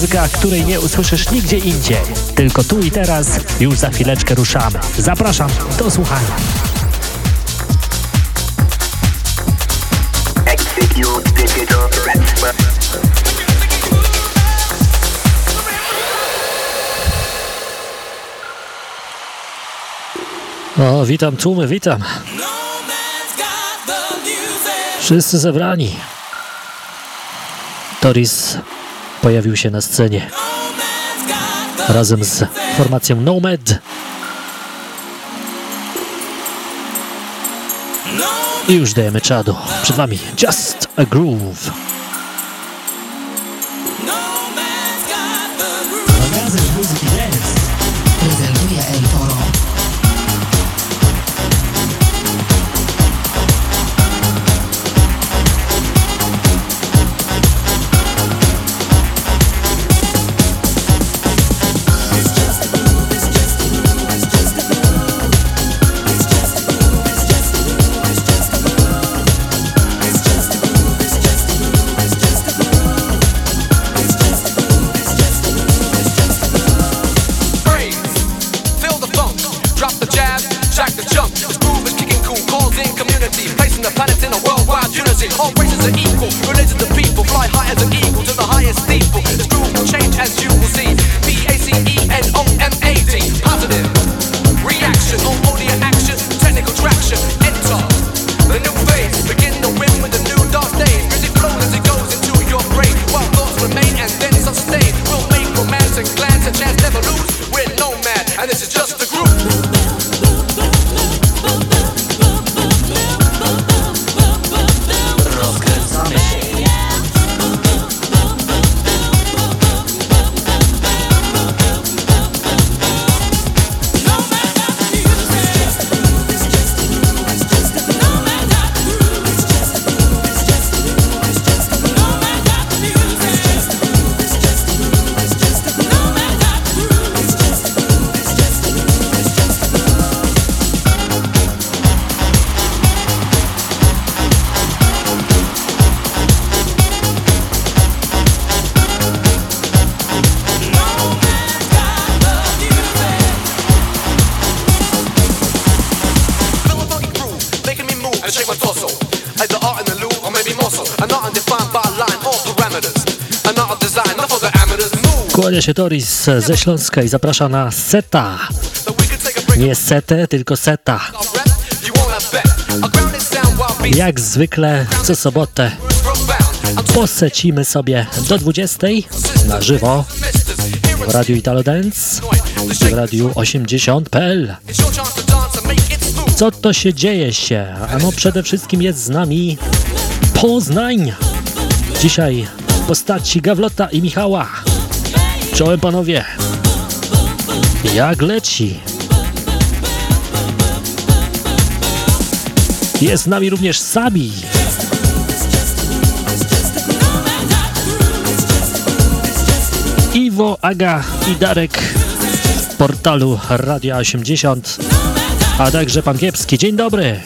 Muzyka, której nie usłyszysz nigdzie indziej. Tylko tu i teraz, już za chwileczkę ruszamy. Zapraszam do słuchania. O, witam tłumy, witam. Wszyscy zebrani. Toris pojawił się na scenie razem z formacją Nomad. I już dajemy czadu. Przed Wami Just a Groove. Kłania się Toris ze Śląska i zaprasza na seta. Nie setę, tylko seta. Jak zwykle co sobotę posecimy sobie do 20 na żywo w Radiu Italo Dance w Radiu 80.pl. Co to się dzieje się? Ano przede wszystkim jest z nami Poznań. Dzisiaj postaci Gawlota i Michała. Czołem panowie. Jak leci? Jest z nami również Sabi. Iwo, Aga i Darek w portalu Radia 80, a także pan Kiepski. Dzień dobry.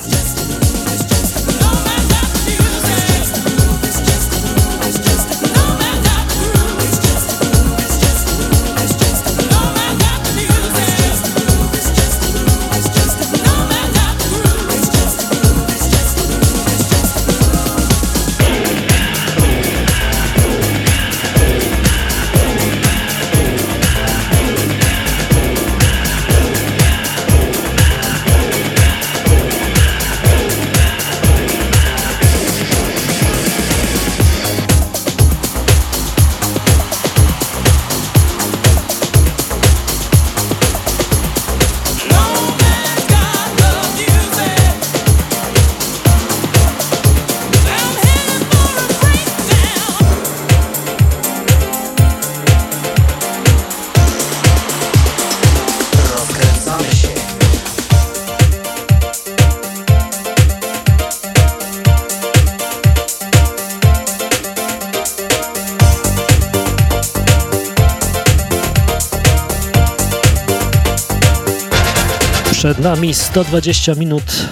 120 minut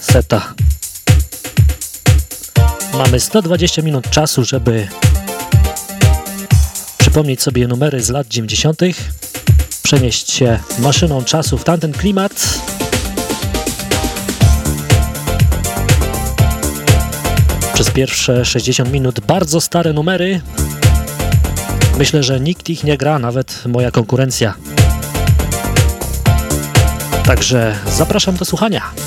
seta. Mamy 120 minut czasu, żeby przypomnieć sobie numery z lat 90., przenieść się maszyną czasu w tamten klimat. Przez pierwsze 60 minut bardzo stare numery. Myślę, że nikt ich nie gra, nawet moja konkurencja. Także zapraszam do słuchania.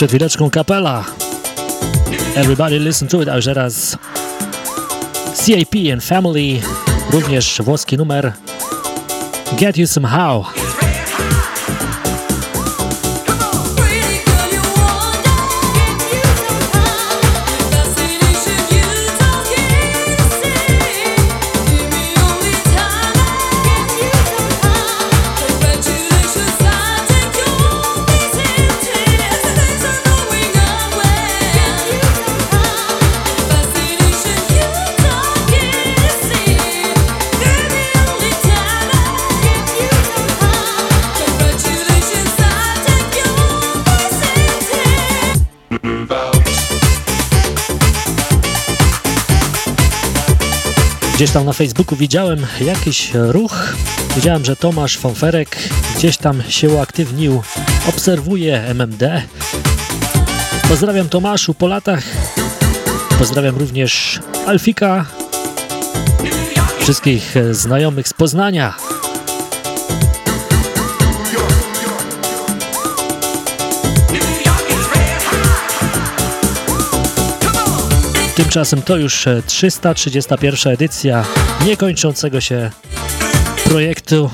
Przed chwileczką kapela. Everybody listen to it, a już teraz CAP and Family, również włoski numer Get You Somehow. Gdzieś tam na Facebooku widziałem jakiś ruch. Widziałem, że Tomasz Fonferek gdzieś tam się uaktywnił, obserwuje MMD. Pozdrawiam Tomaszu po latach. Pozdrawiam również Alfika, wszystkich znajomych z Poznania. Tymczasem to już 331 edycja niekończącego się projektu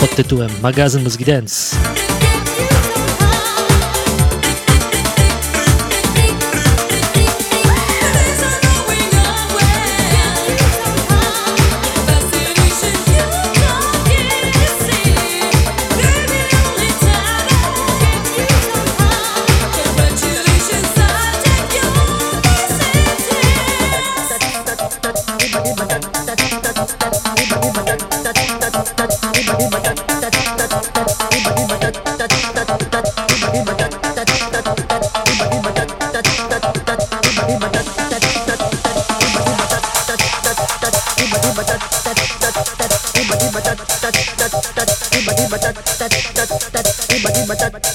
pod tytułem Magazyn Muzyki Dance.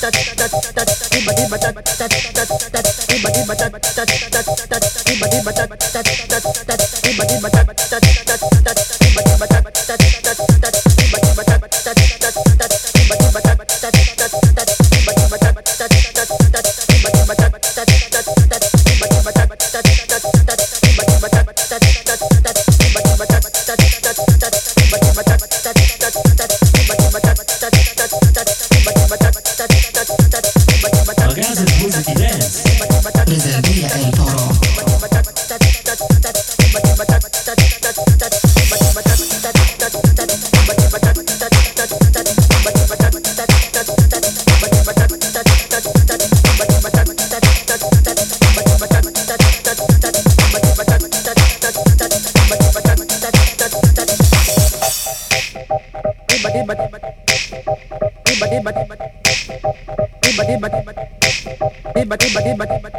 Everybody but that but, but.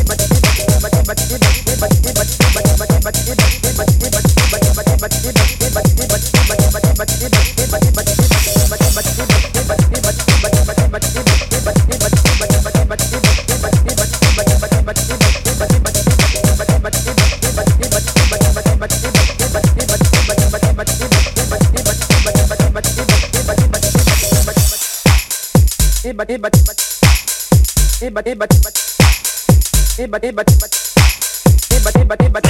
but but but but but but but but but but but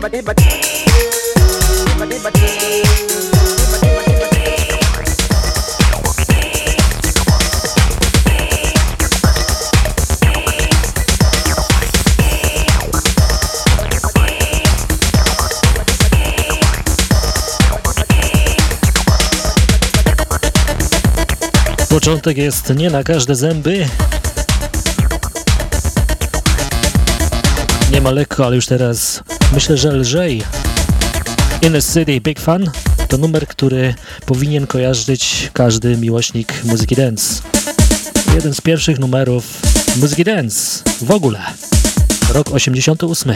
but but but Początek jest nie na każde zęby. Nie ma lekko, ale już teraz myślę, że lżej. Inner City Big Fan to numer, który powinien kojarzyć każdy miłośnik muzyki dance. Jeden z pierwszych numerów muzyki dance w ogóle. Rok 88.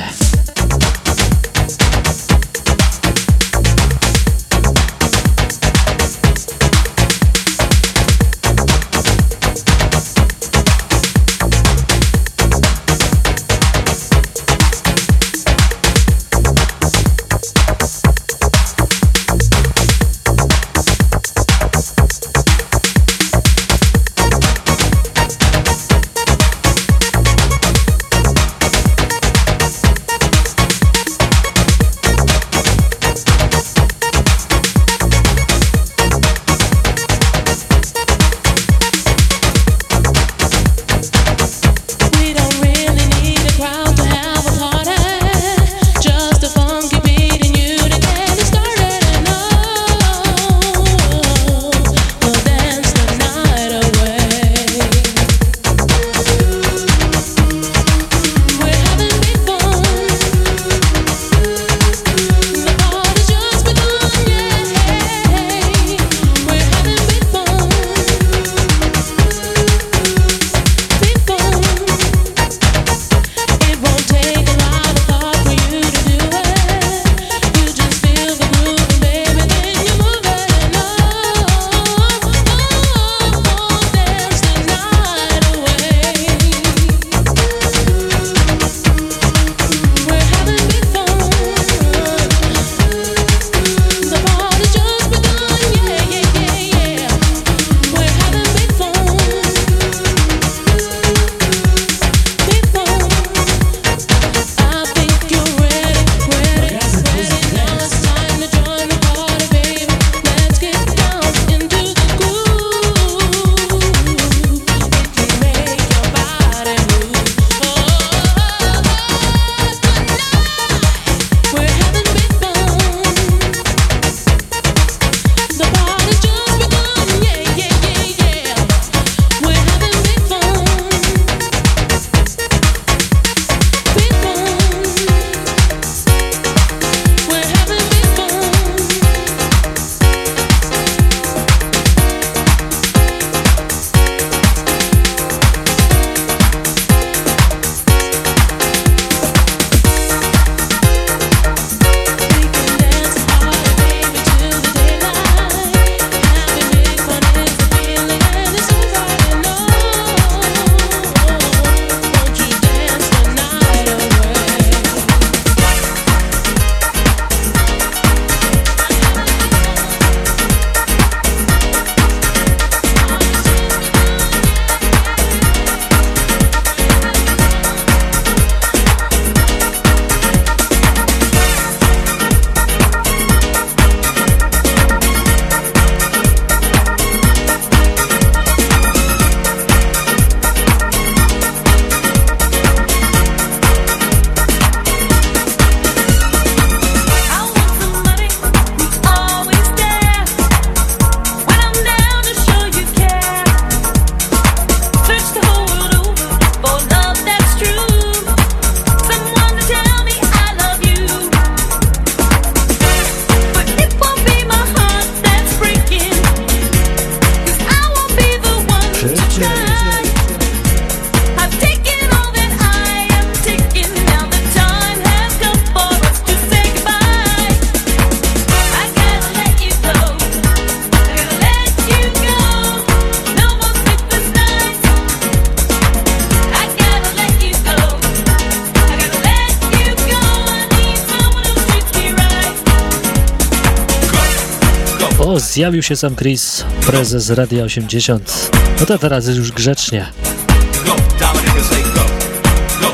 zjawił się sam Chris, prezes Radia 80. No to teraz już grzecznie.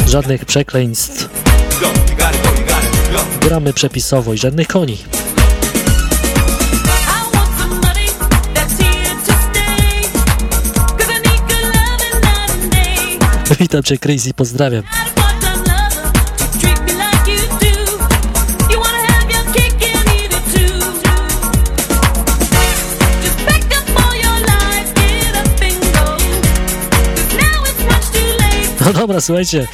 Żadnych przekleństw. Gramy przepisowo i żadnych koni. Witam cię, Crazy, pozdrawiam. Dobra, słuchajcie,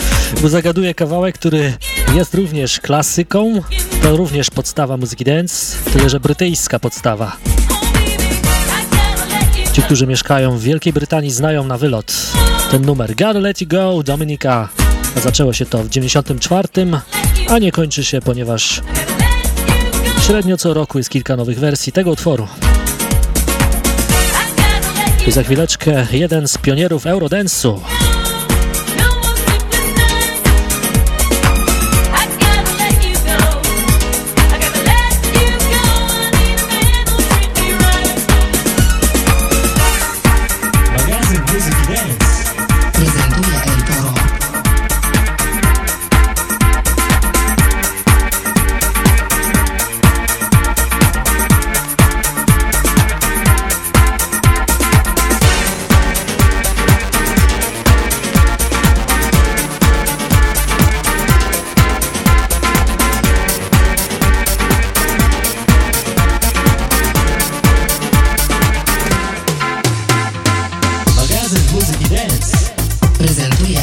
bo zagaduję kawałek, który jest również klasyką, to również podstawa muzyki dance, tyle że brytyjska podstawa. Ci, którzy mieszkają w Wielkiej Brytanii znają na wylot ten numer Gotta Let You Go, Dominika. Zaczęło się to w 94, a nie kończy się, ponieważ średnio co roku jest kilka nowych wersji tego utworu. I za chwileczkę jeden z pionierów Eurodance'u.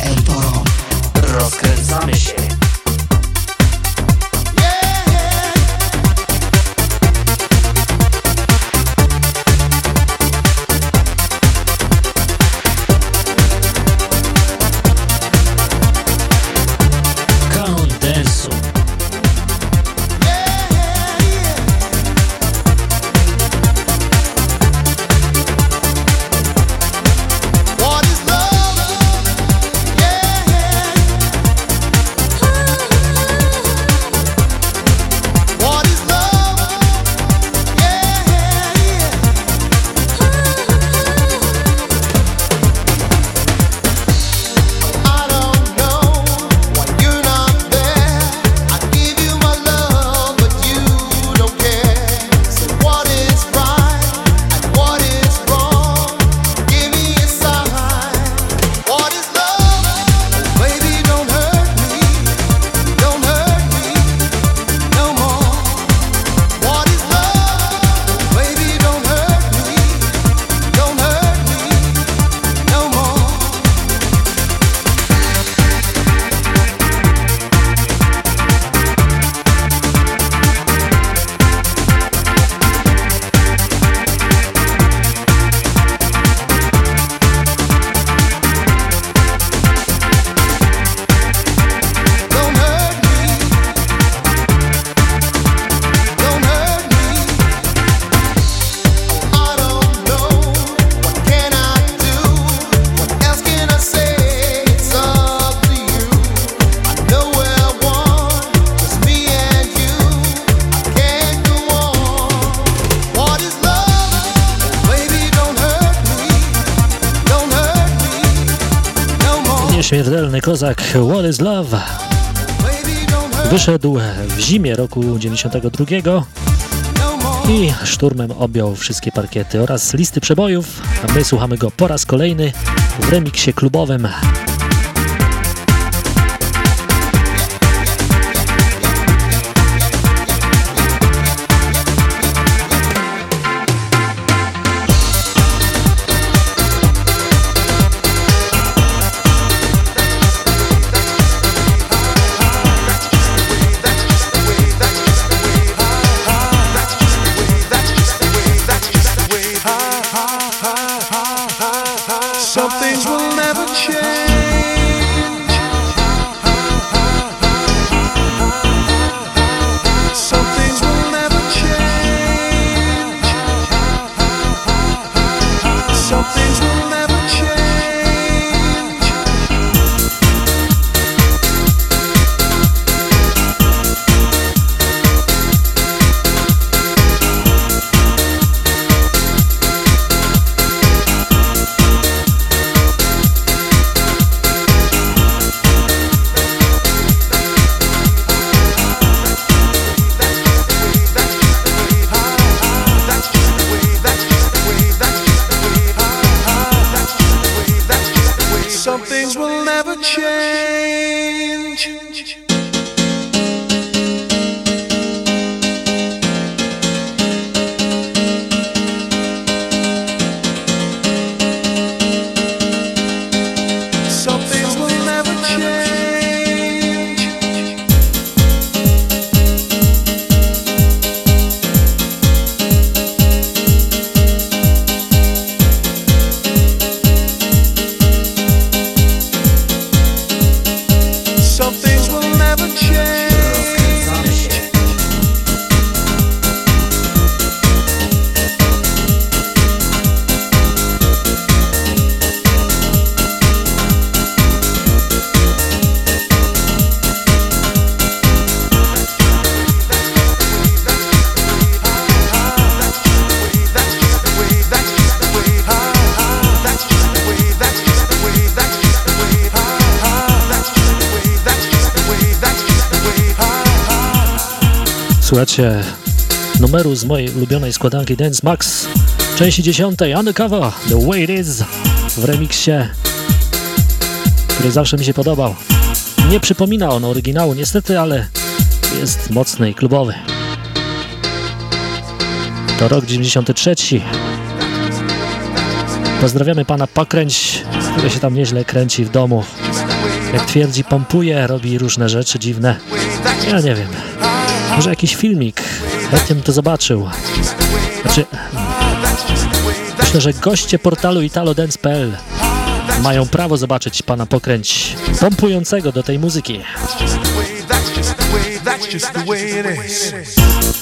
El Toro. Rozkręcamy się. Kozak What is Love? Wyszedł w zimie roku 92 i szturmem objął wszystkie parkiety oraz listy przebojów, my słuchamy go po raz kolejny w remiksie klubowym Słuchajcie numeru z mojej ulubionej składanki Dance Max, części 10 Undercover, The Way It Is w remiksie, który zawsze mi się podobał. Nie przypomina on oryginału niestety, ale jest mocny i klubowy. To rok 93. Pozdrawiamy pana Pokręć, który się tam nieźle kręci w domu. Jak twierdzi, pompuje, robi różne rzeczy dziwne. Ja nie wiem. Może jakiś filmik. Chętnie bym to zobaczył. Znaczy, myślę, że goście portalu italodance.pl mają prawo zobaczyć pana pokręć pompującego do tej muzyki. That's just the way it is.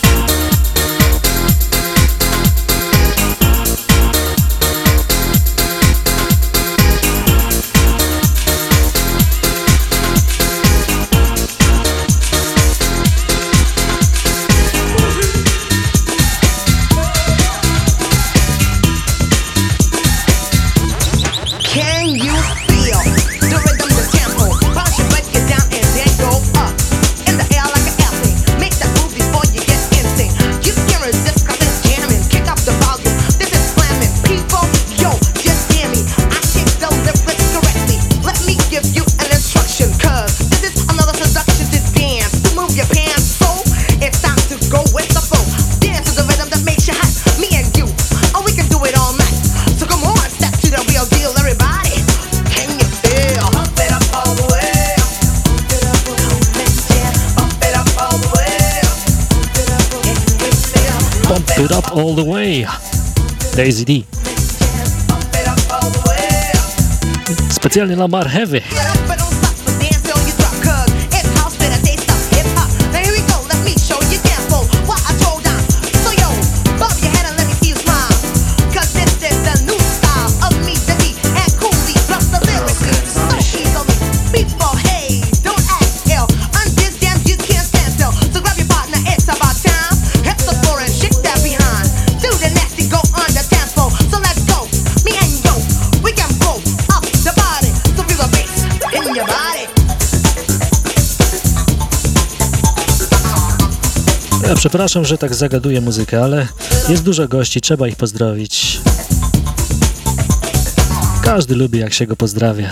All the way. Daisy D. Specjalnie dla Marhewy. Przepraszam, że tak zagaduję muzykę, ale jest dużo gości, trzeba ich pozdrowić. Każdy lubi, jak się go pozdrawia.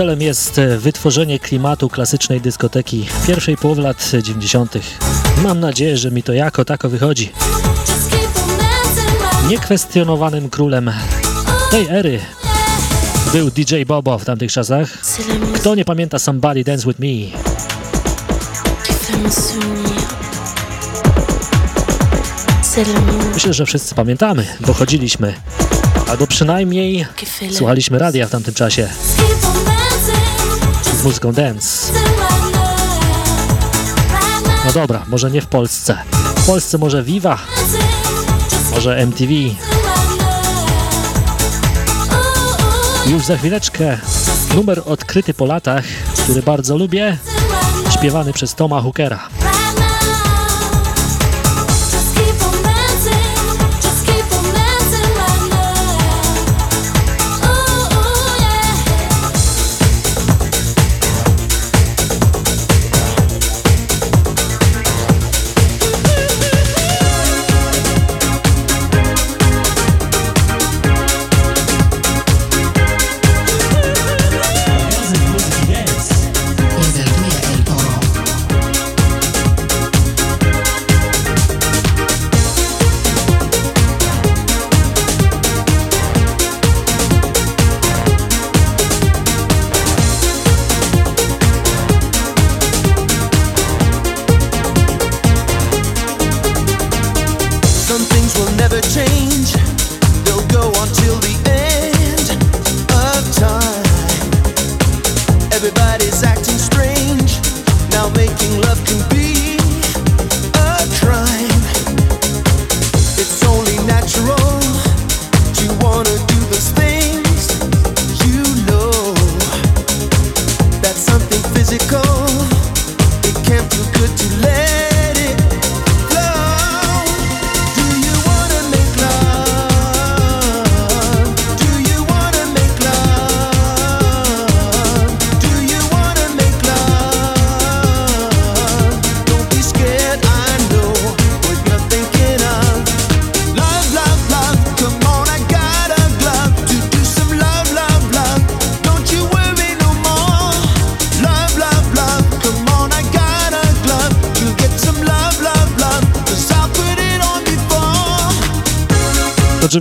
Celem jest e, wytworzenie klimatu klasycznej dyskoteki pierwszej połowy lat 90. Mam nadzieję, że mi to jako tako wychodzi. Niekwestionowanym królem tej ery był DJ Bobo w tamtych czasach. Kto nie pamięta Somebody Dance With Me? Myślę, że wszyscy pamiętamy, bo chodziliśmy albo przynajmniej słuchaliśmy radia w tamtym czasie muzyką dance. No dobra, może nie w Polsce. W Polsce może Viva, może MTV. Już za chwileczkę numer odkryty po latach, który bardzo lubię, śpiewany przez Toma Hookera.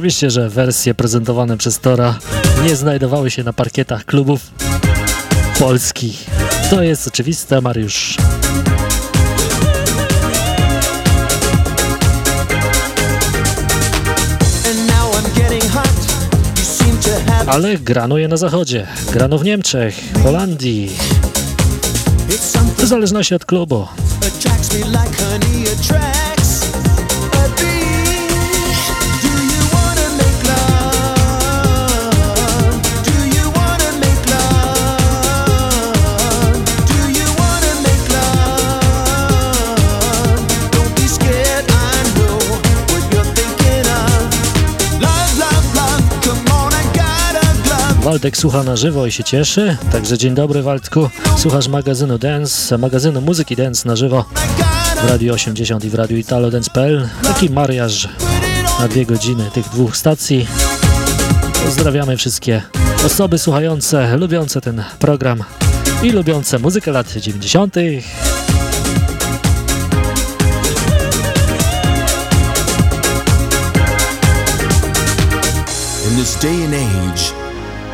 Oczywiście, że wersje prezentowane przez Tora nie znajdowały się na parkietach klubów polskich. To jest oczywiste, Mariusz. Ale grano je na zachodzie, grano w Niemczech, Holandii, w zależności od klubu. Waldek słucha na żywo i się cieszy. Także dzień dobry Waldku. Słuchasz magazynu Dance, magazynu muzyki Dance na żywo. w Radiu 80 i w Radiu Italo Dance.pl. Taki mariaż na dwie godziny tych dwóch stacji. Pozdrawiamy wszystkie osoby słuchające, lubiące ten program i lubiące muzykę lat 90. In this day and age,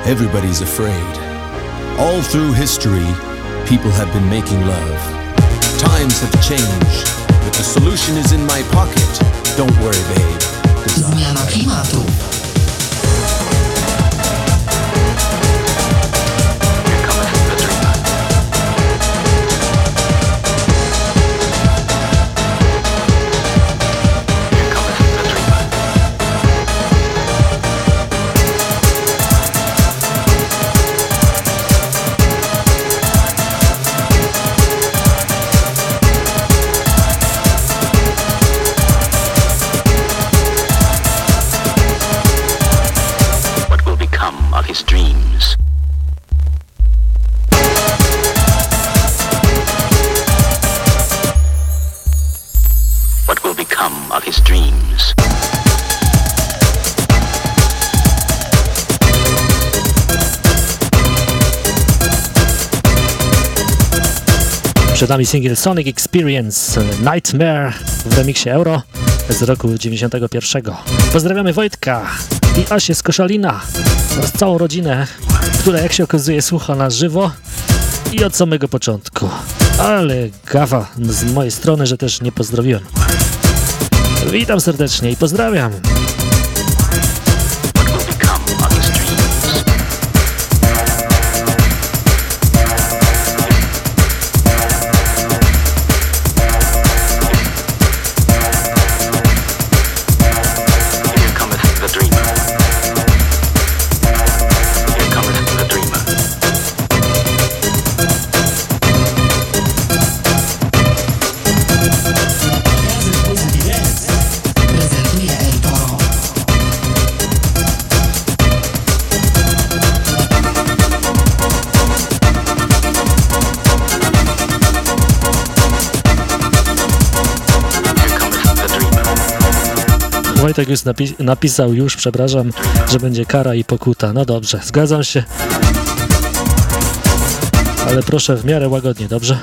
everybody's afraid. All through history, people have been making love. Times have changed, but the solution is in my pocket. Don't worry, babe. Zmiana klimatu. Przed nami singiel Sonic Experience Nightmare w remiksie Euro z roku 91. Pozdrawiamy Wojtka i Asię z Koszalina oraz całą rodzinę, która jak się okazuje słucha na żywo i od samego początku. Ale gawa z mojej strony, że też nie pozdrowiłem. Witam serdecznie i pozdrawiam. Wojtek już napi napisał już, przepraszam, że będzie kara i pokuta. No dobrze, zgadzam się. Ale proszę w miarę łagodnie, dobrze?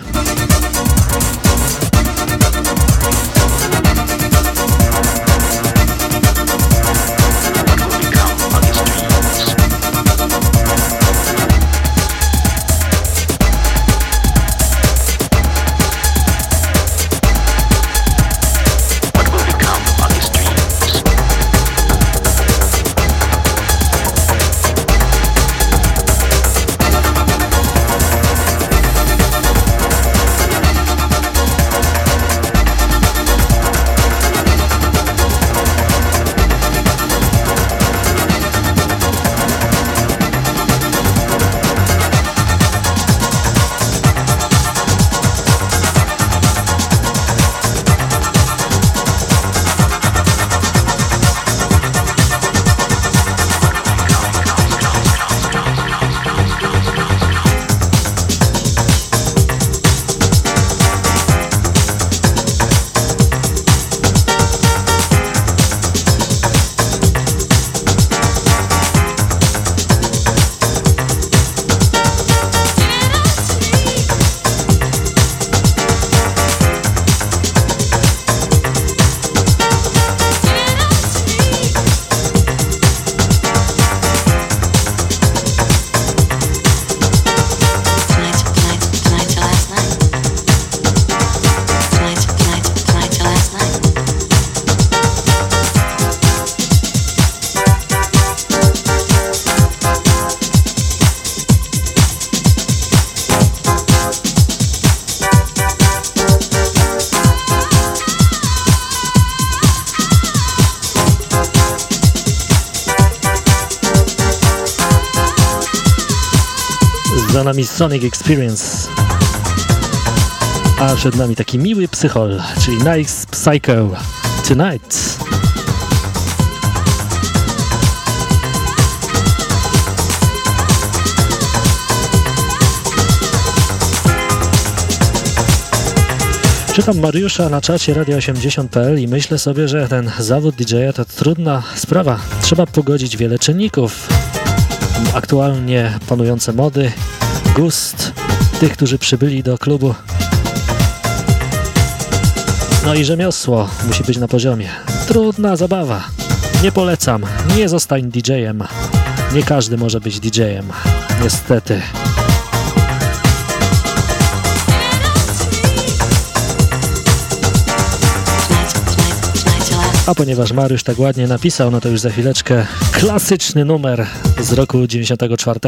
Sonic Experience. A przed nami taki miły psychol, czyli Nice Psycho Tonight. Czytam Mariusza na czacie radio80.pl i myślę sobie, że ten zawód DJ-a to trudna sprawa. Trzeba pogodzić wiele czynników. Aktualnie panujące mody, gust tych, którzy przybyli do klubu. No i rzemiosło musi być na poziomie. Trudna zabawa. Nie polecam. Nie zostań DJ-em. Nie każdy może być DJ-em. Niestety. A ponieważ Mariusz tak ładnie napisał, no to już za chwileczkę klasyczny numer z roku 94.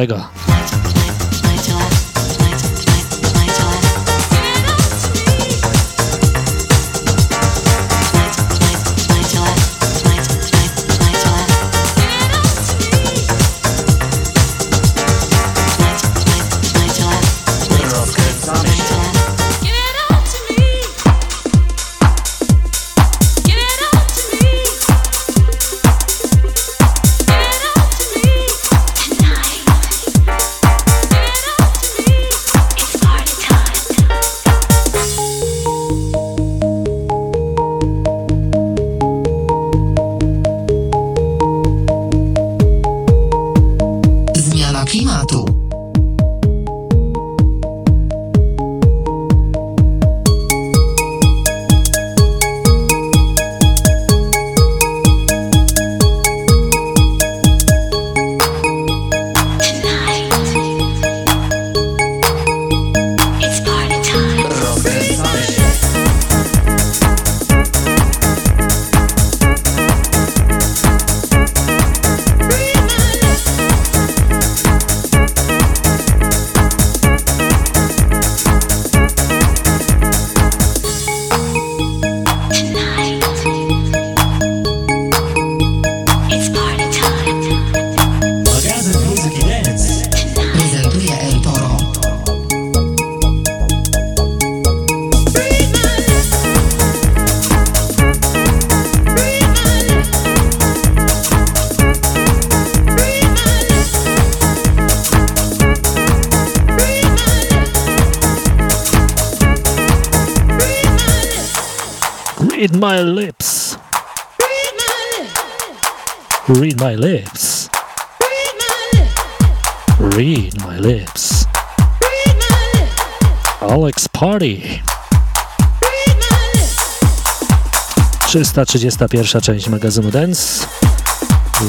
331 część magazynu Dance.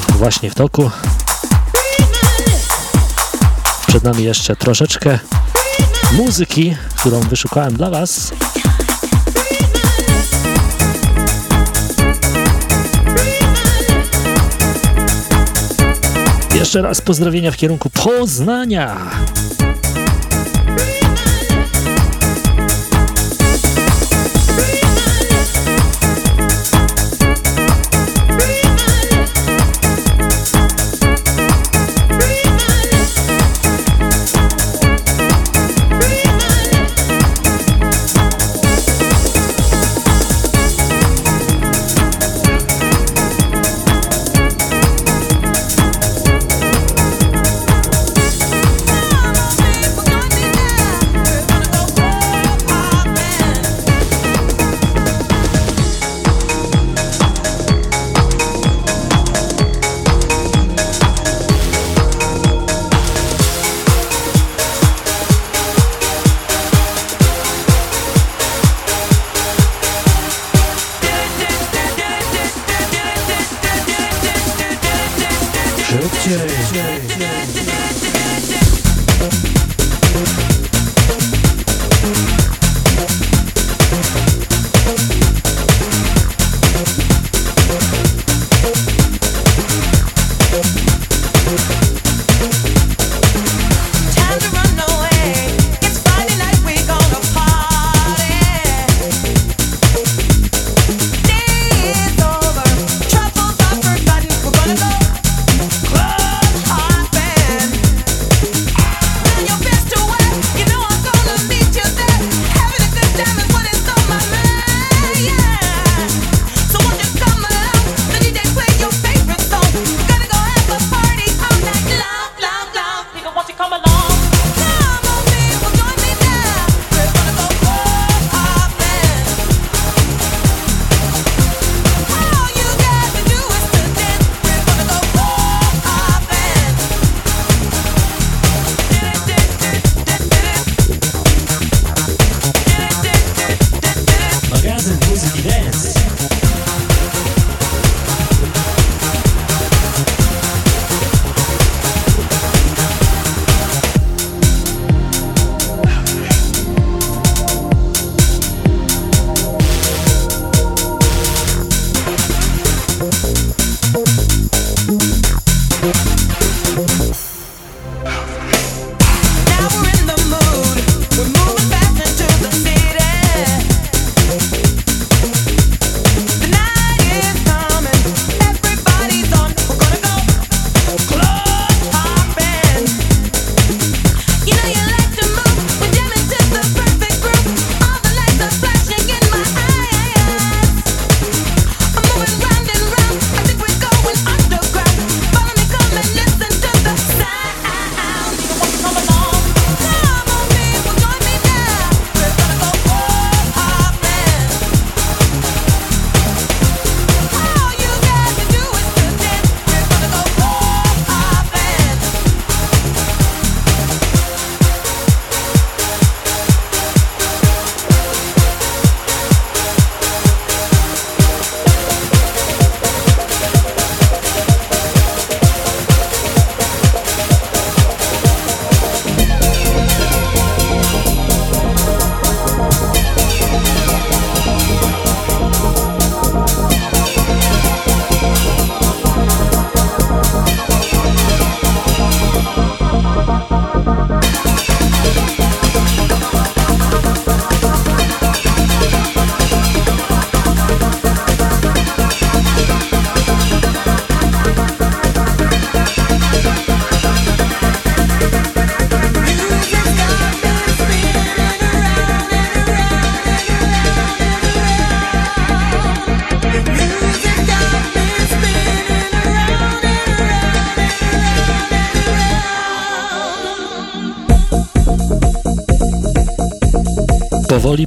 Właśnie w toku. Przed nami jeszcze troszeczkę muzyki, którą wyszukałem dla Was. Jeszcze raz pozdrowienia w kierunku Poznania.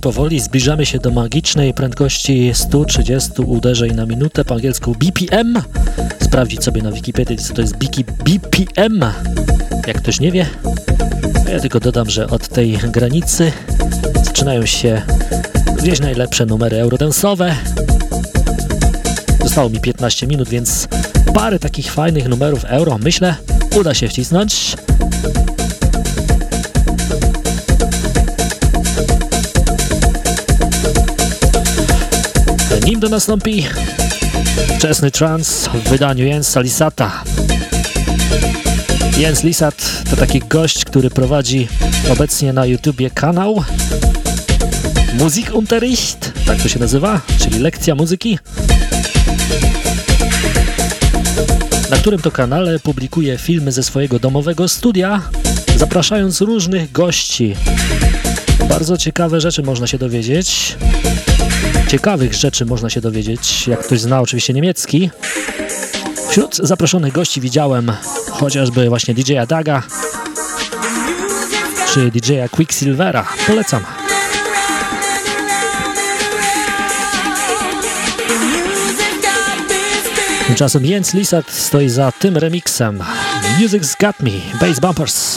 Powoli, zbliżamy się do magicznej prędkości 130 uderzeń na minutę, po angielsku BPM. Sprawdzić sobie na Wikipedii, co to jest BPM. Jak ktoś nie wie, ja tylko dodam, że od tej granicy zaczynają się gdzieś najlepsze numery eurodensowe. Zostało mi 15 minut, więc parę takich fajnych numerów euro, myślę, uda się wcisnąć. Nim do nastąpi wczesny trans w wydaniu Jensa Lisata. Jens Lisat to taki gość, który prowadzi obecnie na YouTubie kanał Musikunterricht, tak to się nazywa, czyli lekcja muzyki, na którym to kanale publikuje filmy ze swojego domowego studia, zapraszając różnych gości. Bardzo ciekawe rzeczy można się dowiedzieć. Ciekawych rzeczy można się dowiedzieć, jak ktoś zna oczywiście niemiecki. Wśród zaproszonych gości widziałem chociażby właśnie DJ-a Daga czy DJ-a Quicksilvera. Polecam. Tymczasem Jens Lisat stoi za tym remixem. Music's Got Me, Bass Bumpers.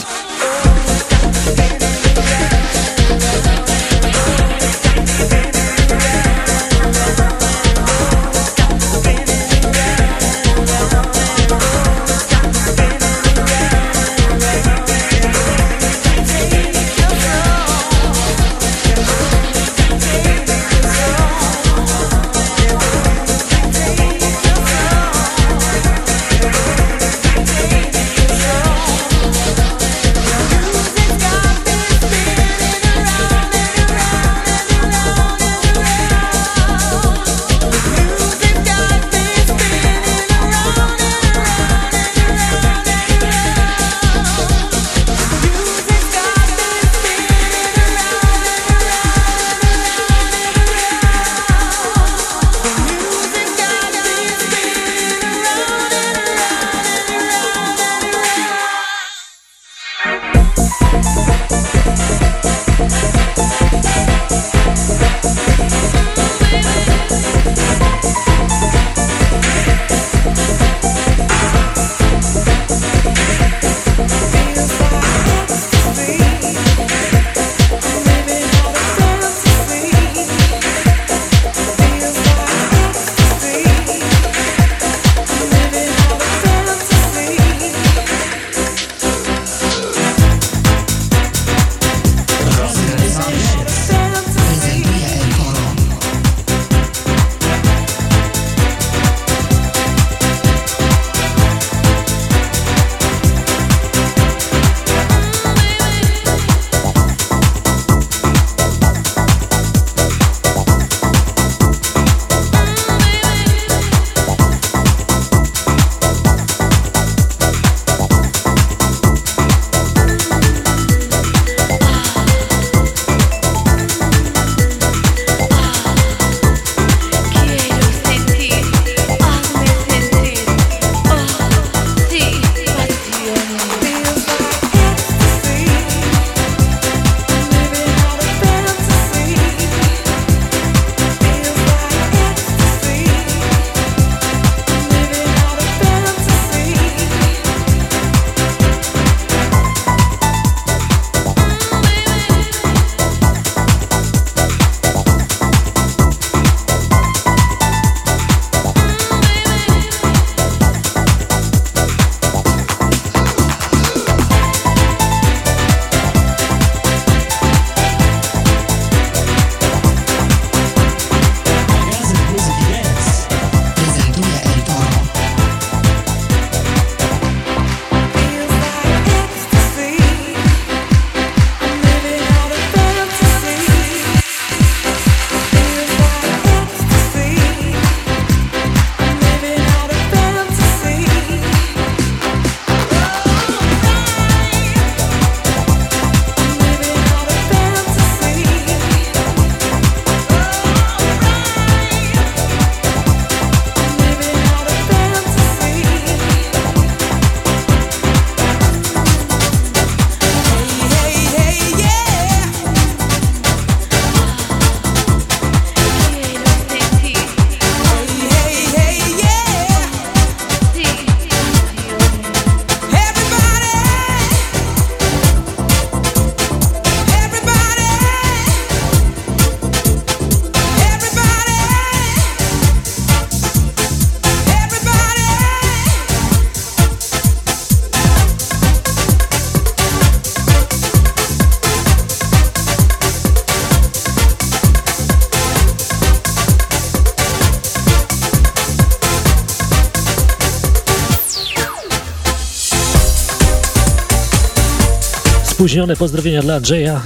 spóźnione pozdrowienia dla Jaya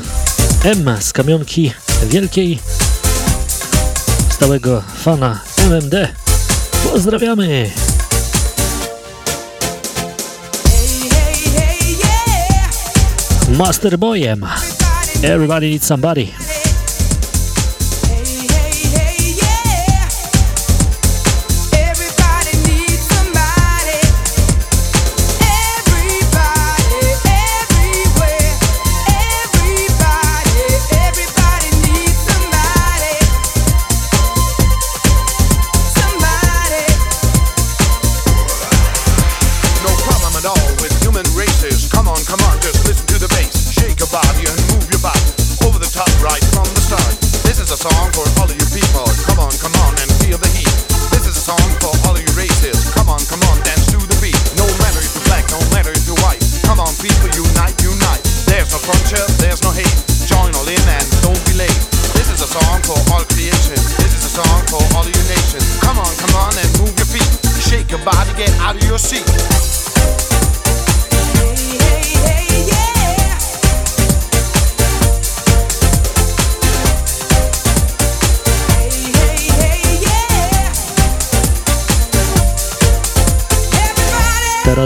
M z kamionki wielkiej, stałego fana MMD. Pozdrawiamy! Masterboyem. Everybody needs somebody.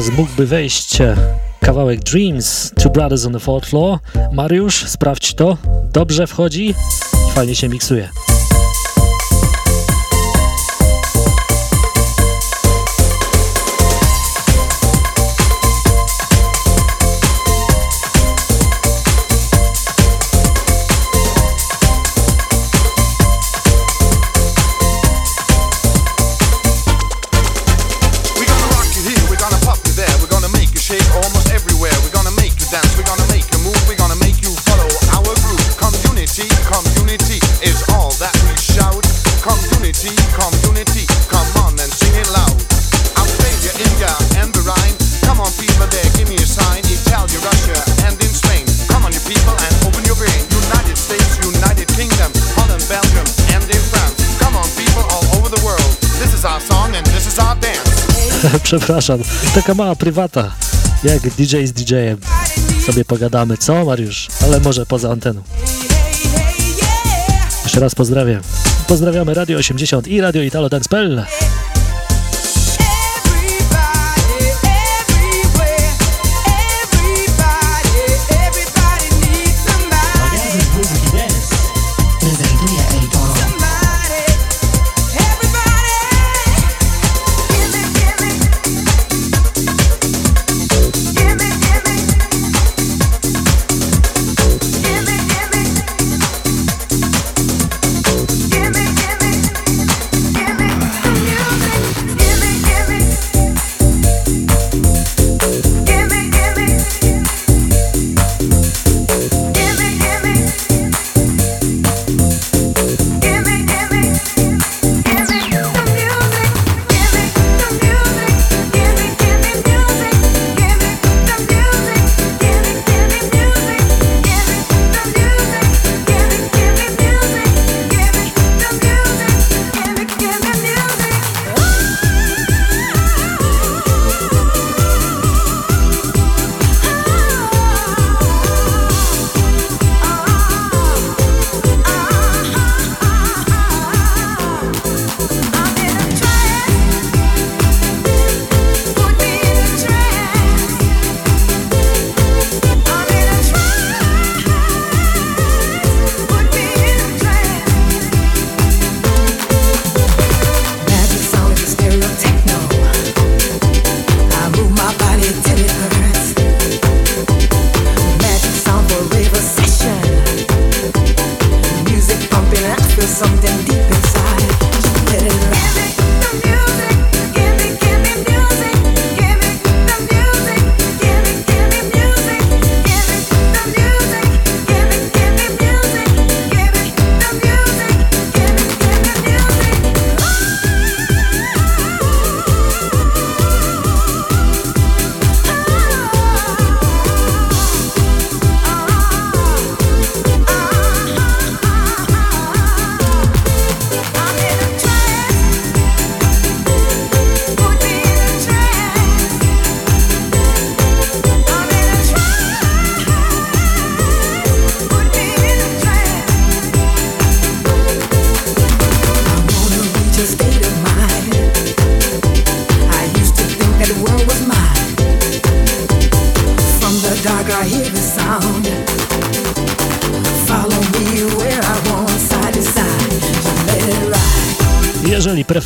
teraz mógłby wejść e, kawałek Dreams, Two Brothers on the Fourth Floor. Mariusz, sprawdź to, dobrze wchodzi, fajnie się miksuje. przepraszam. Taka mała prywata, jak DJ z DJ-em. Sobie pogadamy, co Mariusz? Ale może poza anteną. Jeszcze raz pozdrawiam. Pozdrawiamy Radio 80 i Radio Italo Dance.pl.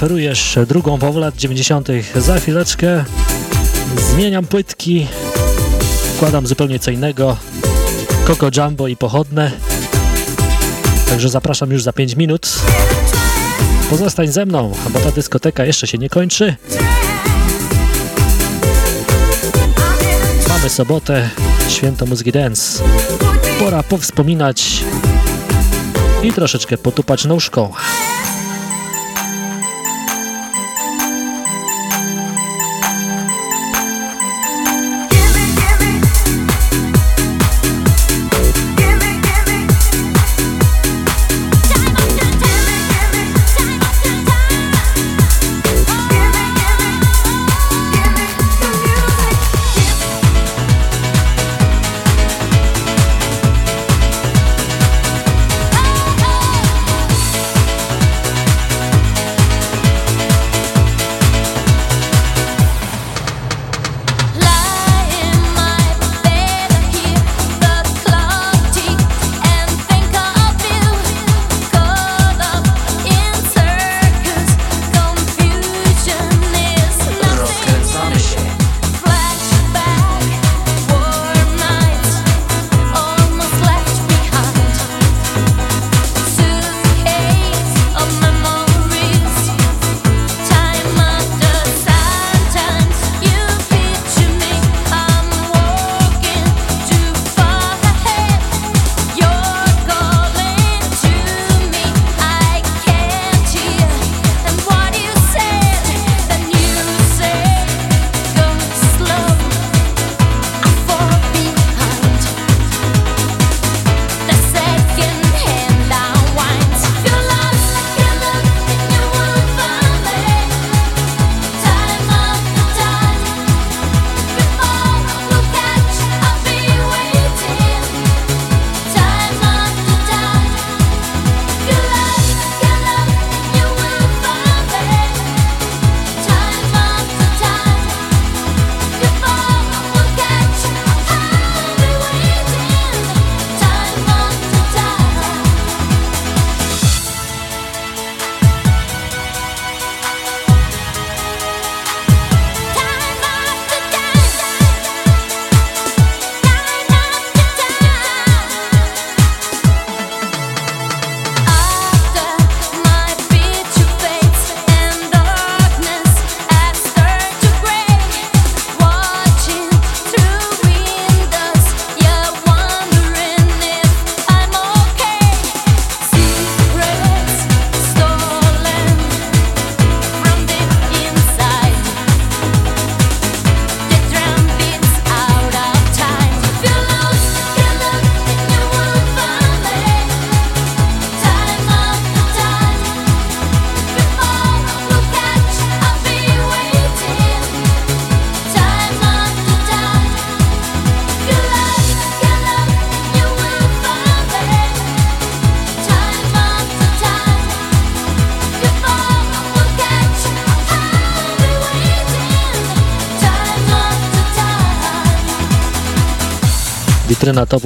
preferujesz drugą połowę lat 90., za chwileczkę zmieniam płytki, wkładam zupełnie co innego, Coco Jumbo i pochodne. Także zapraszam już za 5 minut. Pozostań ze mną, bo ta dyskoteka jeszcze się nie kończy. Mamy sobotę, święto muzyki dance. Pora powspominać i troszeczkę potupać nóżką.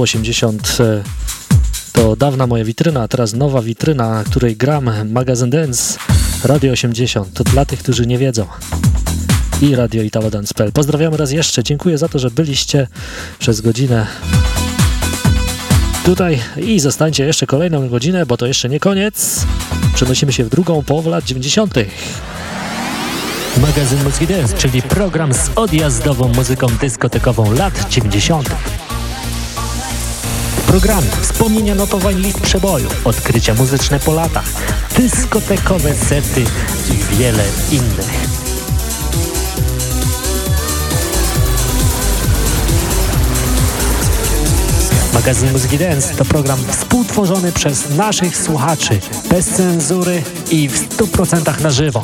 80 e, to dawna moja witryna, a teraz nowa witryna, której gram, magazyn Dance, Radio 80. To dla tych, którzy nie wiedzą. I Radio Italo Dance.pl. Pozdrawiamy raz jeszcze. Dziękuję za to, że byliście przez godzinę tutaj i zostańcie jeszcze kolejną godzinę, bo to jeszcze nie koniec. Przenosimy się w drugą połowę lat 90. Magazyn Muzyki Dance, czyli program z odjazdową muzyką dyskotekową lat 90. W programie wspomnienia notowań list przeboju, odkrycia muzyczne po latach, dyskotekowe sety i wiele innych. Magazyn Muzyki Dance to program współtworzony przez naszych słuchaczy, bez cenzury i w 100% na żywo.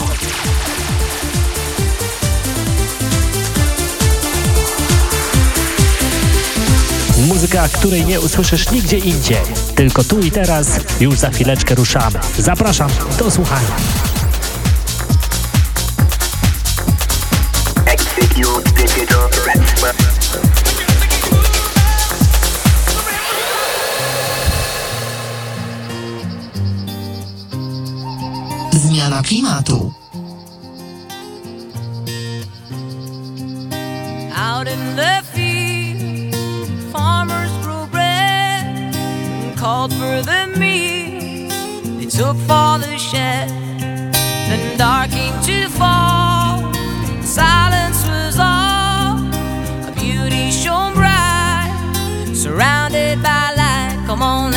Muzyka, której nie usłyszysz nigdzie indziej. Tylko tu i teraz, już za chwileczkę ruszamy. Zapraszam do słuchania. Zmiana klimatu. Out in the called for the meat, they took for the shed, The dark came to fall. Silence was all, a beauty shone bright, surrounded by light. Come on.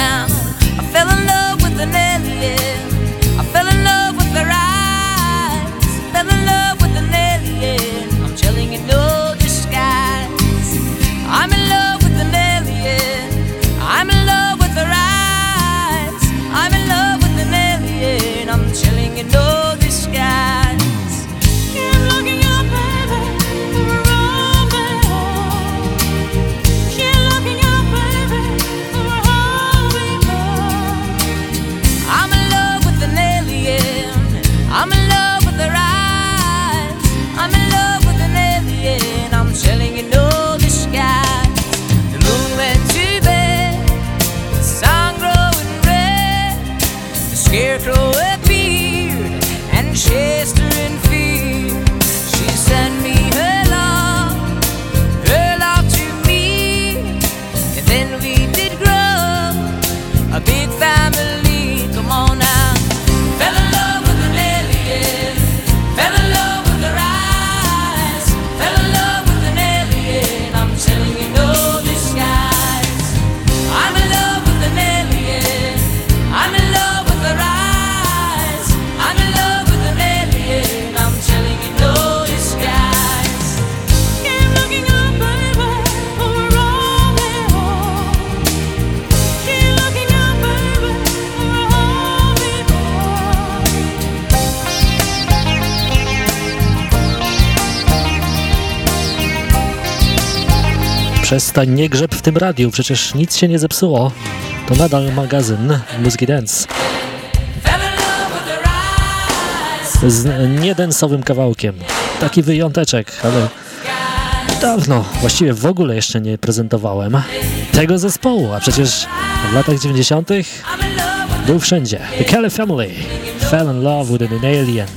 Przestań, nie grzeb w tym radiu, przecież nic się nie zepsuło. To nadal magazyn Muzyki Dance. Z niedensowym kawałkiem. Taki wyjąteczek, ale dawno, właściwie w ogóle jeszcze nie prezentowałem tego zespołu, a przecież w latach 90. był wszędzie. The Kelly Family fell in love with an alien.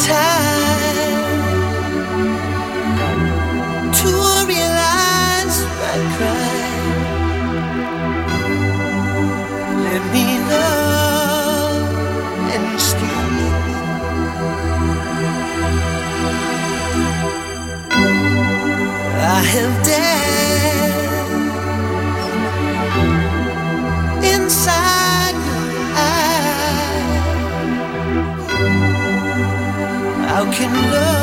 차 can love.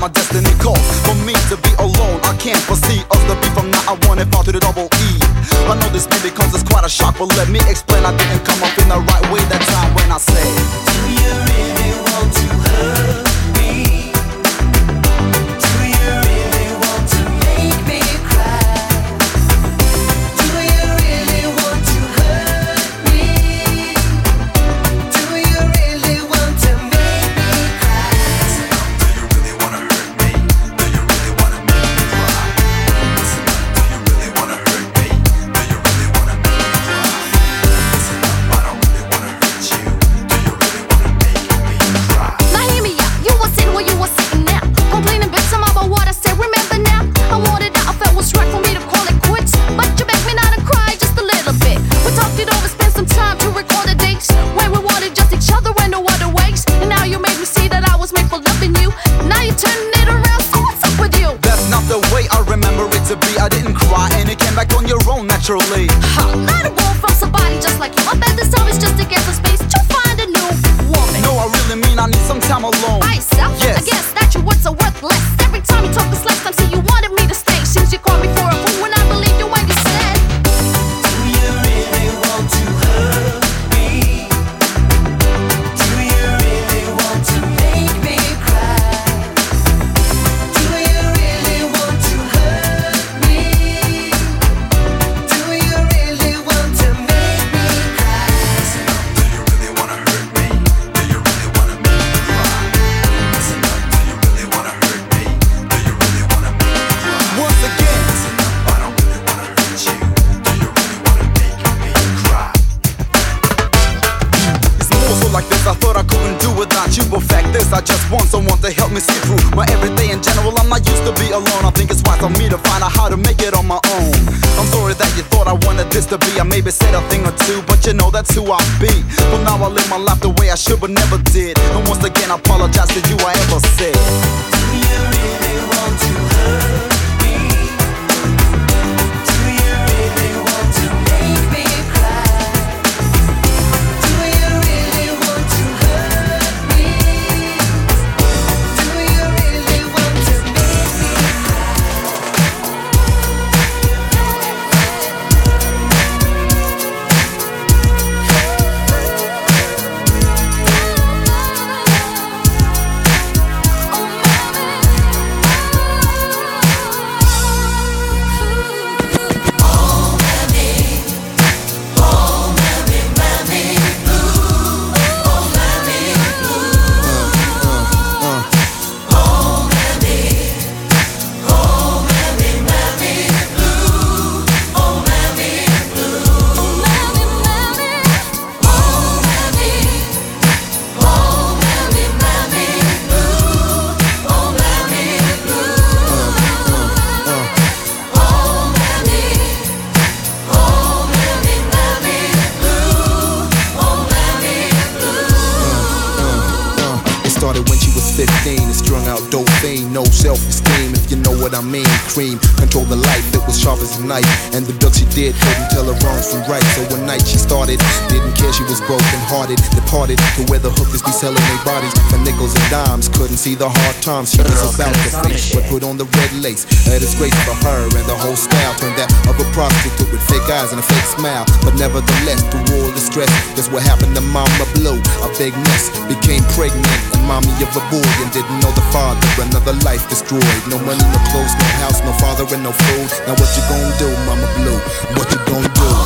my destiny calls for me to be alone. I can't foresee us to be from now. I want it fall to the double E. I know this maybe as quite a shock, but let me explain. I didn't come up in the right way that time when I say. See the hard times she was about to face, but put on the red lace. Uh, a disgrace for her and the whole style turned that of a prostitute with fake eyes and a fake smile. But nevertheless, through all the stress, guess what happened to Mama Blue? A big mess, became pregnant and mommy of a boy and didn't know the father. Another life destroyed. No money, no clothes, no house, no father, and no food. Now what you gonna do, Mama Blue? What you gonna do?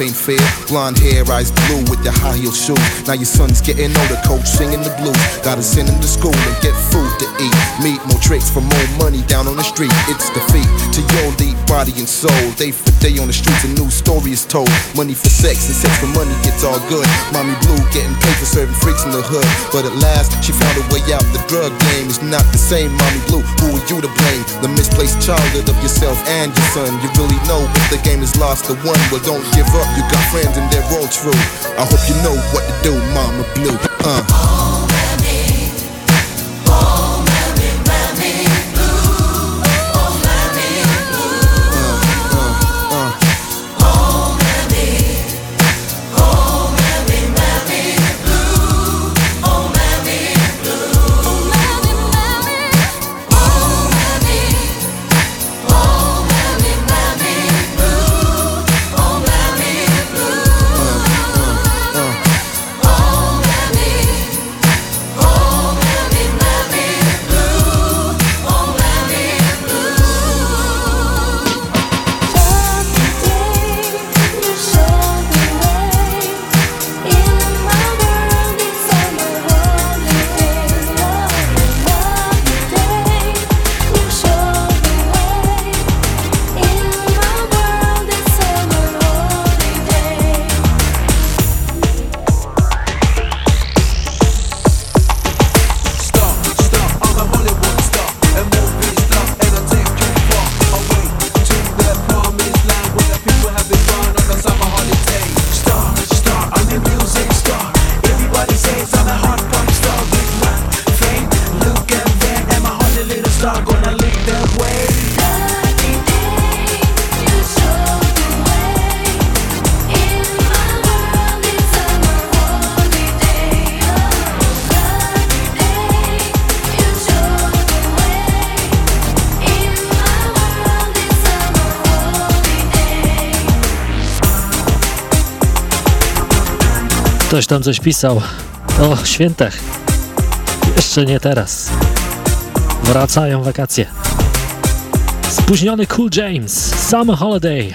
Ain't fair. Blonde hair, eyes blue with your high heel shoes. Now your son's getting older, coach singing the blues. Gotta send him to school and get food to eat. Meet more tricks for more money down on the street. It's defeat to your deep body and soul. Day for day on the streets, a new story is told. Money for sex and sex for money gets all good. Mommy Blue getting paid for serving freaks in the hood. But at last, she found a way out. The drug game is not the same. Mommy Blue, who are you to blame? The misplaced childhood of yourself and your son. You really know if the game is lost or won. Well, don't give up. You got friends and they're all true. I hope you know what to do, Mama Blue. Uh. Ktoś tam coś pisał o świętach. Jeszcze nie teraz. Wracają wakacje. Spóźniony Cool James, Summer Holiday.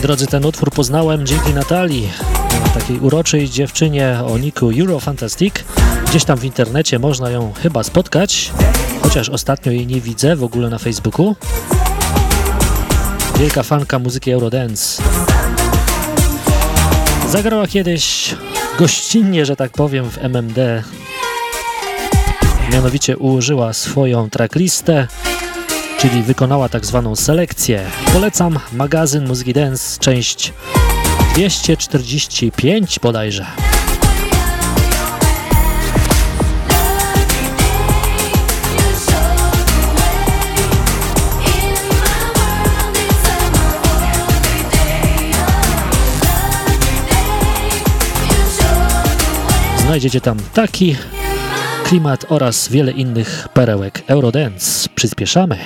drodzy, ten utwór poznałem dzięki Natalii, takiej uroczej dziewczynie o niku Eurofantastic. Gdzieś tam w internecie można ją chyba spotkać, chociaż ostatnio jej nie widzę w ogóle na Facebooku. Wielka fanka muzyki Eurodance. Zagrała kiedyś gościnnie, że tak powiem, w MMD. Mianowicie ułożyła swoją tracklistę czyli wykonała tak zwaną selekcję. Polecam magazyn Muzyki Dance, część 245 bodajże. Znajdziecie tam taki klimat oraz wiele innych perełek Eurodance. Przyspieszamy.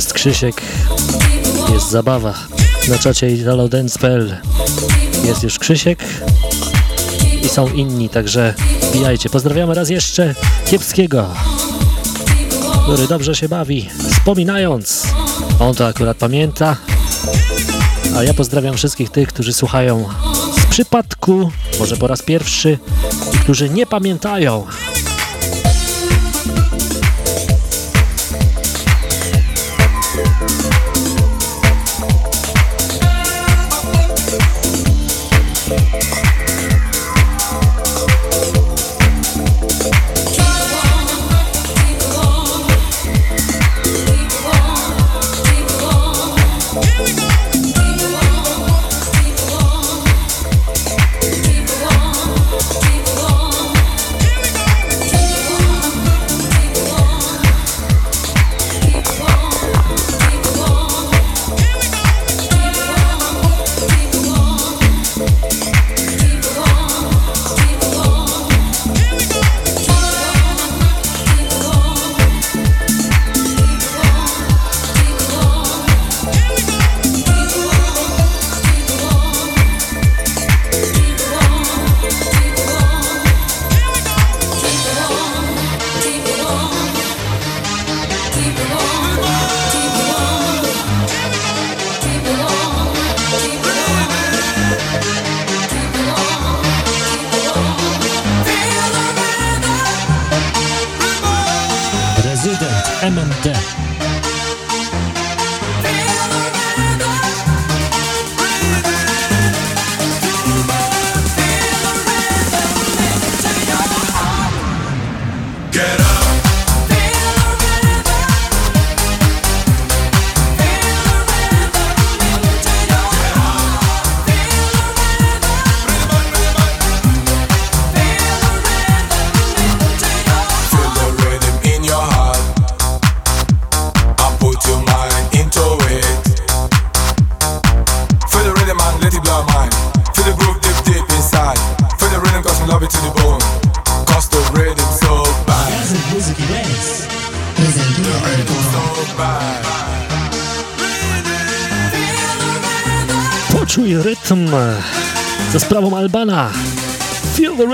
Jest Krzysiek, jest zabawa. Na czacie italodance.pl jest już Krzysiek i są inni, także bijajcie. Pozdrawiamy raz jeszcze Kiepskiego, który dobrze się bawi, wspominając. On to akurat pamięta. A ja pozdrawiam wszystkich tych, którzy słuchają z przypadku, może po raz pierwszy, i którzy nie pamiętają.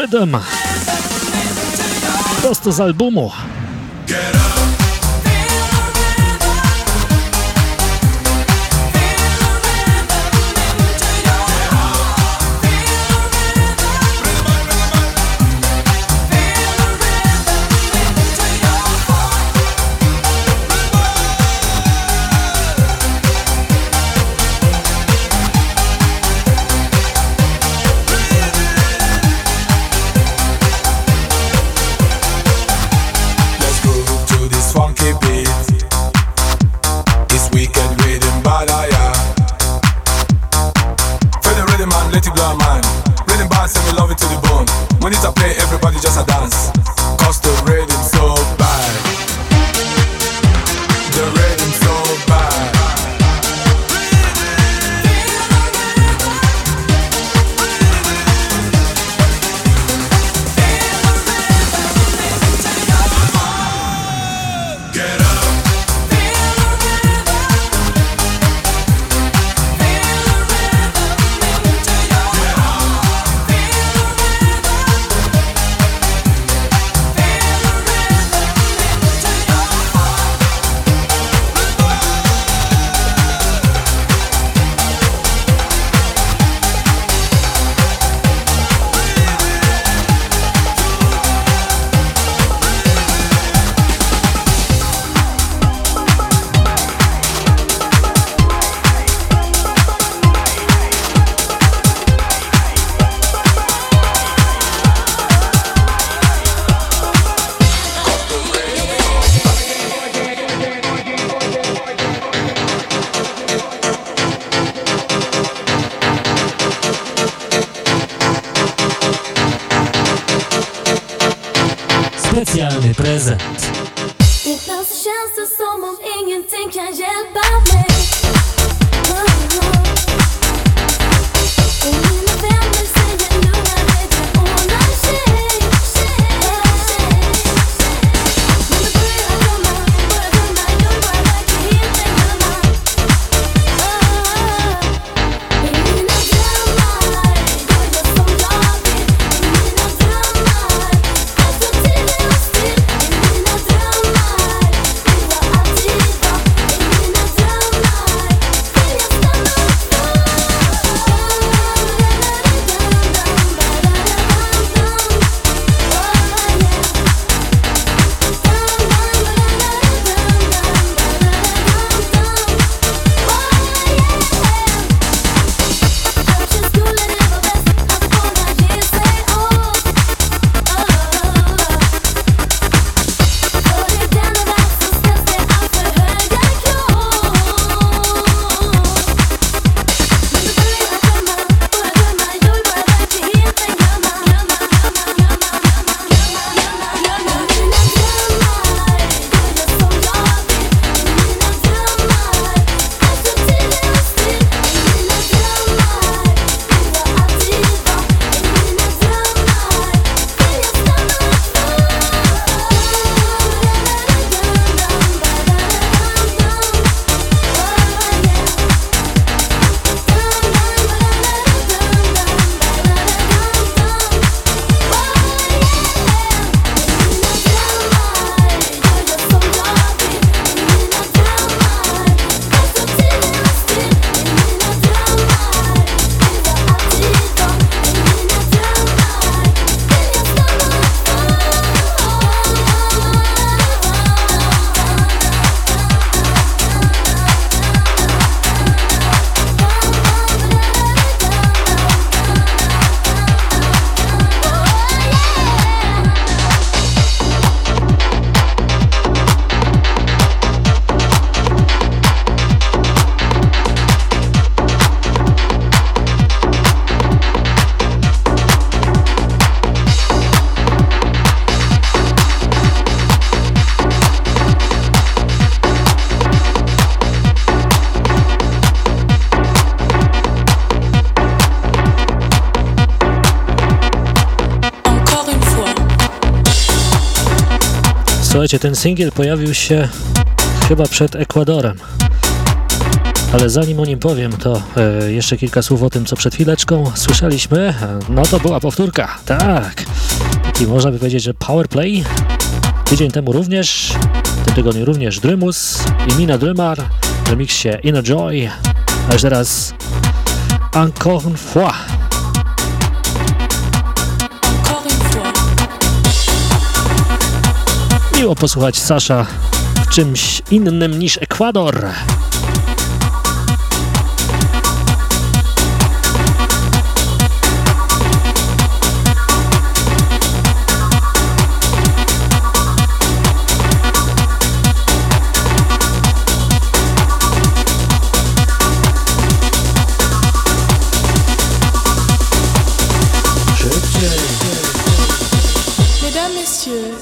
7. Prosto z albumu everybody just a dance. Słuchajcie, ten singiel pojawił się chyba przed Ekwadorem. Ale zanim o nim powiem, to e, jeszcze kilka słów o tym, co przed chwileczką słyszeliśmy. No to była powtórka, tak. I można by powiedzieć, że Powerplay tydzień temu również, w tym tygodniu również Drymus i Mina Drymar w remiksie Inner Joy, a już teraz Encore fois. Miło posłuchać Sasza w czymś innym niż Ekwador.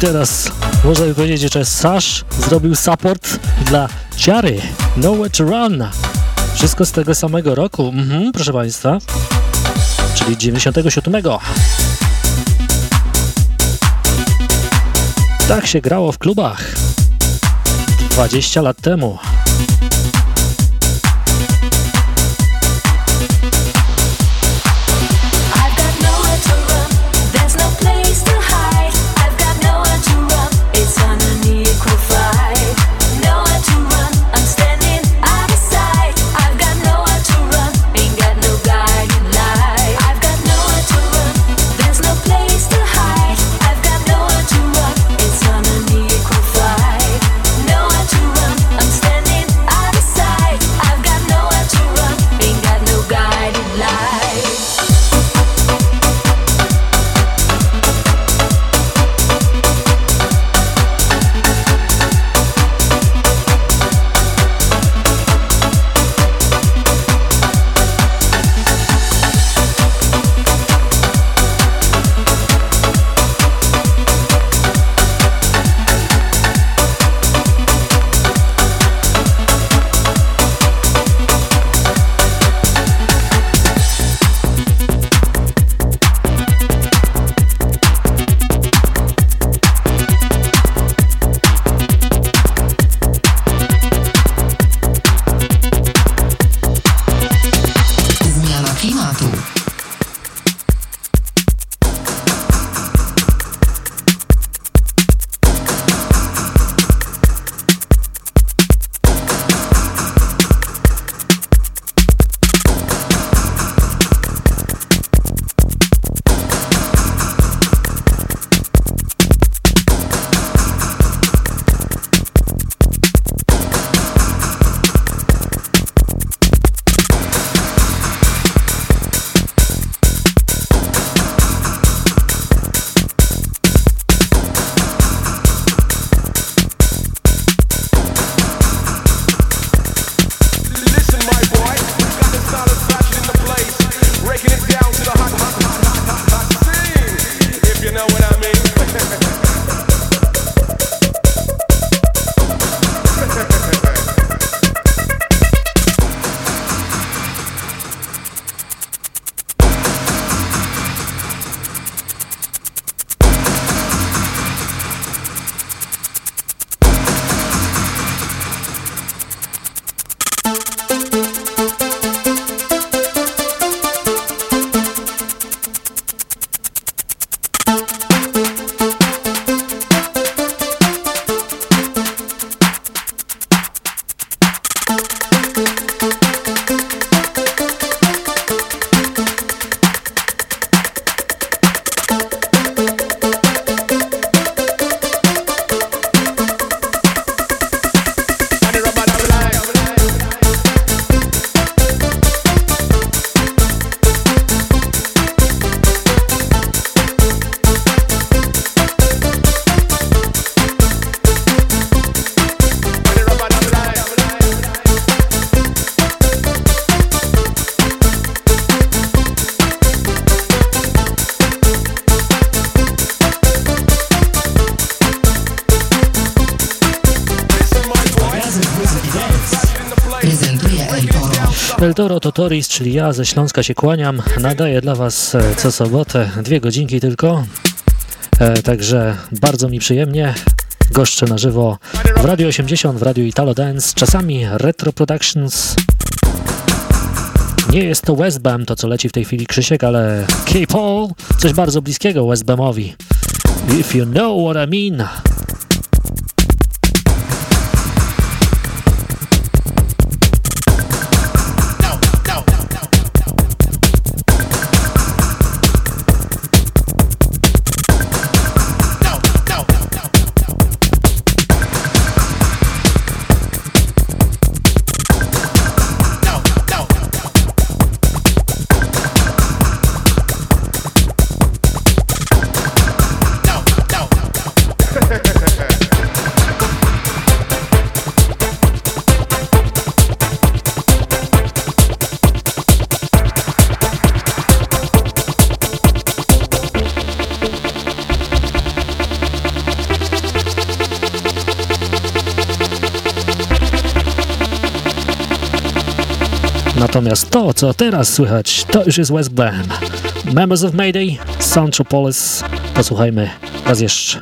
Teraz możemy powiedzieć, że Sash zrobił support dla Ciary, Nowhere to Run. Wszystko z tego samego roku, mhm, proszę Państwa, czyli 97. Tak się grało w klubach 20 lat temu. Totoris, czyli ja ze Śląska się kłaniam. Nadaję dla Was e, co sobotę dwie godzinki tylko. E, także bardzo mi przyjemnie. Goszczę na żywo w Radio 80, w Radio Italo Dance, czasami Retro Productions. Nie jest to Westbam, to co leci w tej chwili Krzysiek, ale K-Paul, coś bardzo bliskiego Westbamowi. If you know what I mean. Co teraz słychać, to już jest West Glam. Members of Mayday, Soundtropolis. Posłuchajmy raz jeszcze.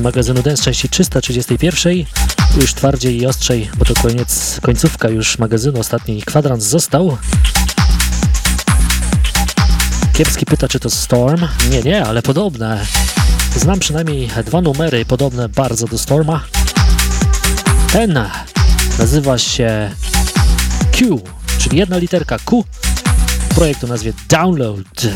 Magazynu Dance części 331. Już twardziej i ostrzej, bo to koniec, końcówka już magazynu. Ostatni kwadrans został. Kiepski pyta, czy to Storm? Nie, nie, ale podobne. Znam przynajmniej dwa numery podobne bardzo do Storma. Ten nazywa się Q, czyli jedna literka Q. Projekt o nazwie Download.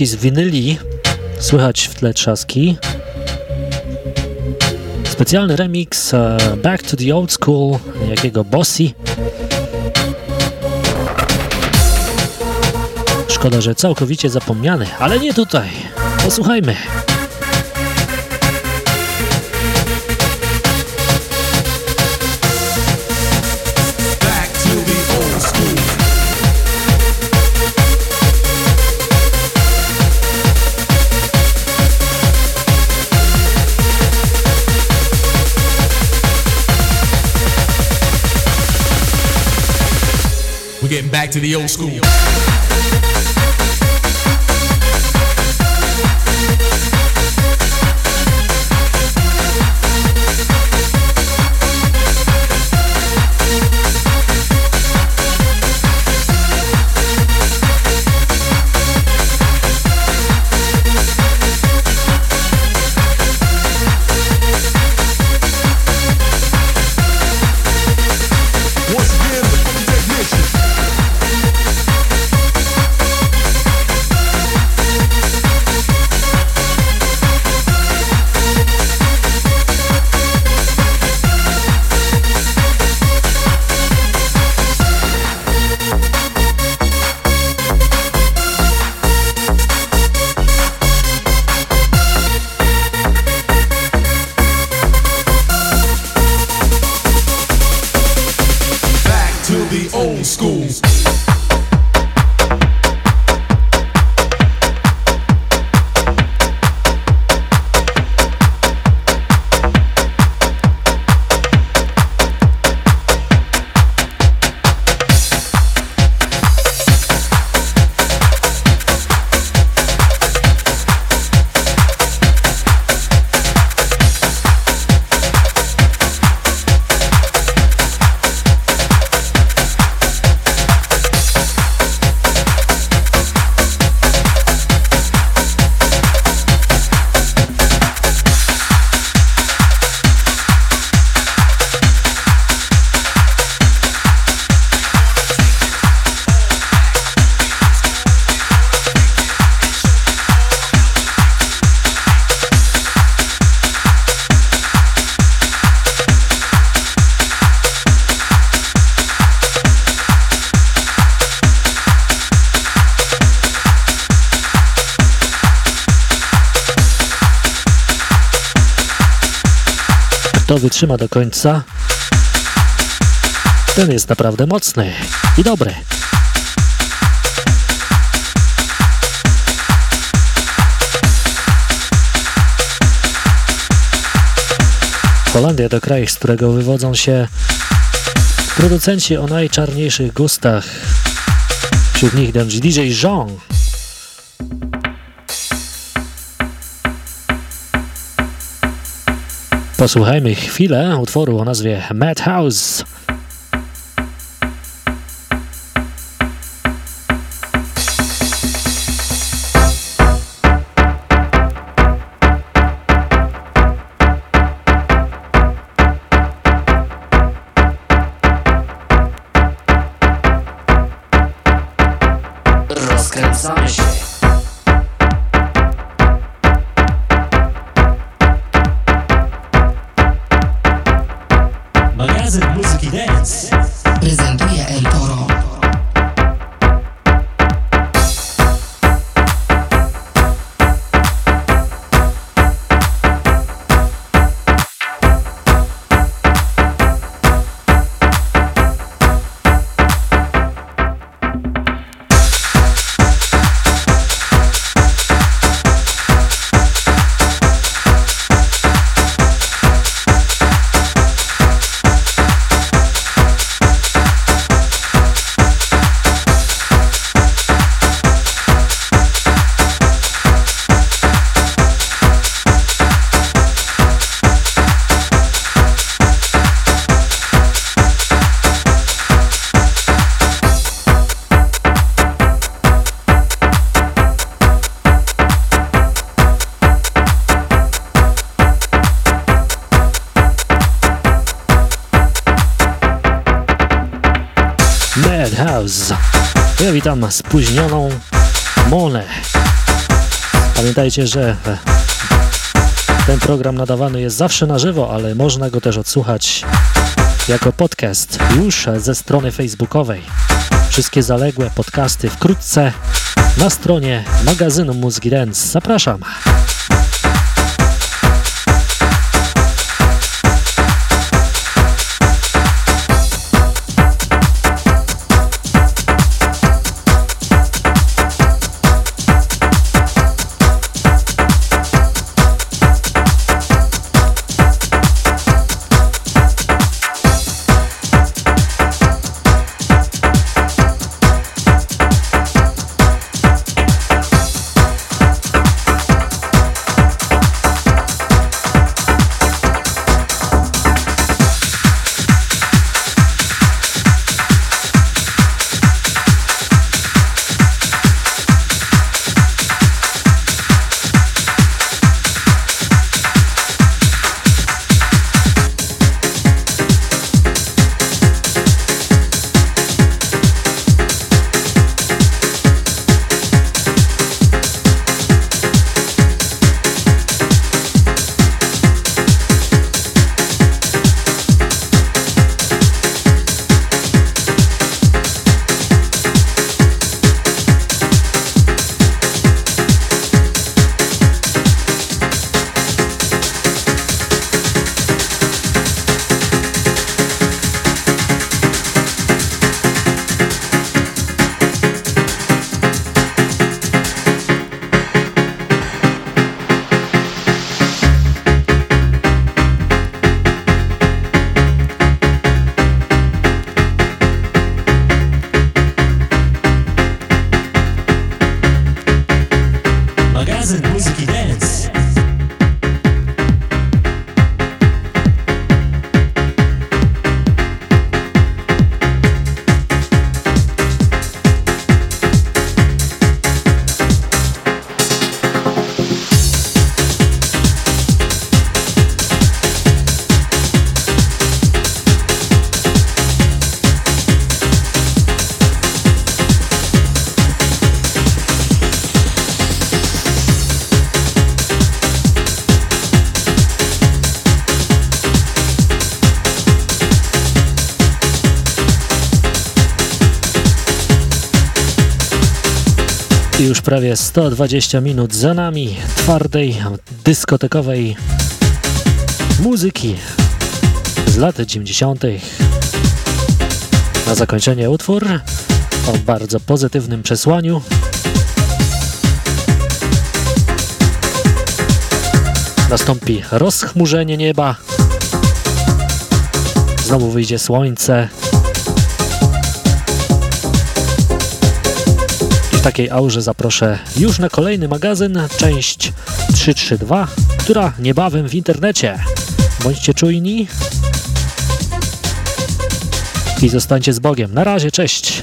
Rodzynki z winyli. Słychać w tle trzaski. Specjalny remix e, Back to the Old School jakiego Bossy. Szkoda, że całkowicie zapomniany, ale nie tutaj. Posłuchajmy. Back to the old school. Wytrzyma do końca, ten jest naprawdę mocny i dobry. Holandia to kraj, z którego wywodzą się producenci o najczarniejszych gustach. Wśród nich DJ Jean. Posłuchajmy chwilę utworu o nazwie Madhouse. Witam spóźnioną Monę. Pamiętajcie, że ten program nadawany jest zawsze na żywo, ale można go też odsłuchać jako podcast już ze strony facebookowej. Wszystkie zaległe podcasty wkrótce na stronie magazynu Mózgi Dance. Zapraszam. Prawie 120 minut za nami twardej, dyskotekowej muzyki z lat 90. Na zakończenie utwór o bardzo pozytywnym przesłaniu. Nastąpi rozchmurzenie nieba. Znowu wyjdzie słońce. W takiej aurze zaproszę już na kolejny magazyn, część 332, która niebawem w internecie. Bądźcie czujni i zostańcie z Bogiem. Na razie, cześć!